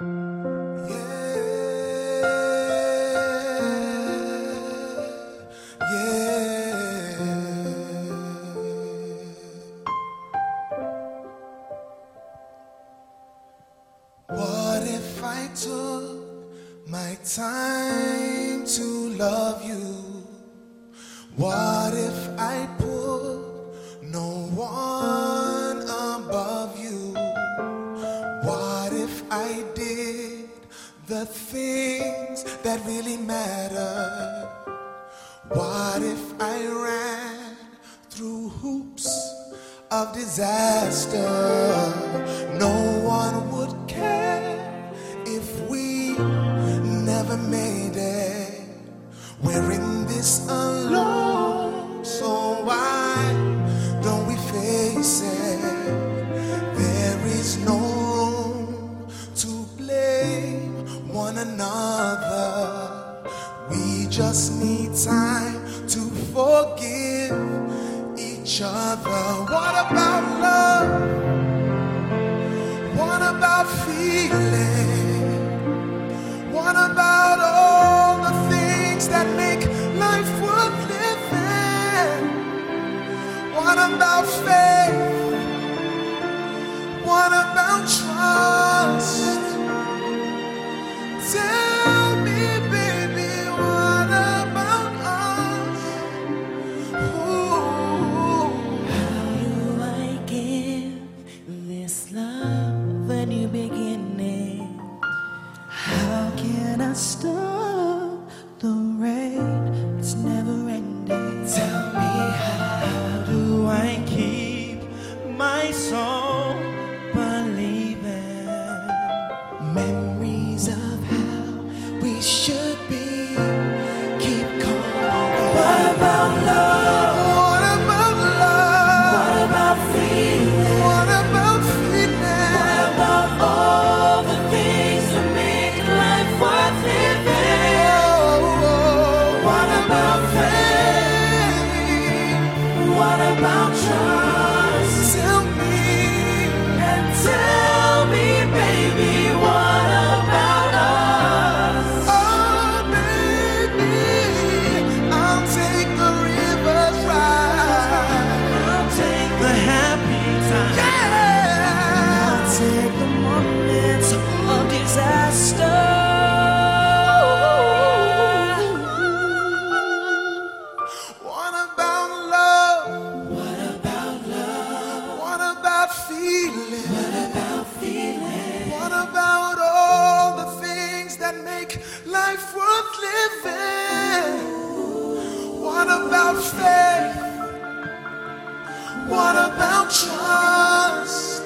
What if I took my time to love you? What if I put no one the things that really matter? What if I ran through hoops of disaster? No one would care if we never made it. We're in this alone, one another. We just need time to forgive each other. What about love? What about feeling? What about all the things that make life worth living? What about faith? Beginning? How can I stop the rain? It's never ending. Tell me how do I keep my soul about trust? What about faith? What about trust?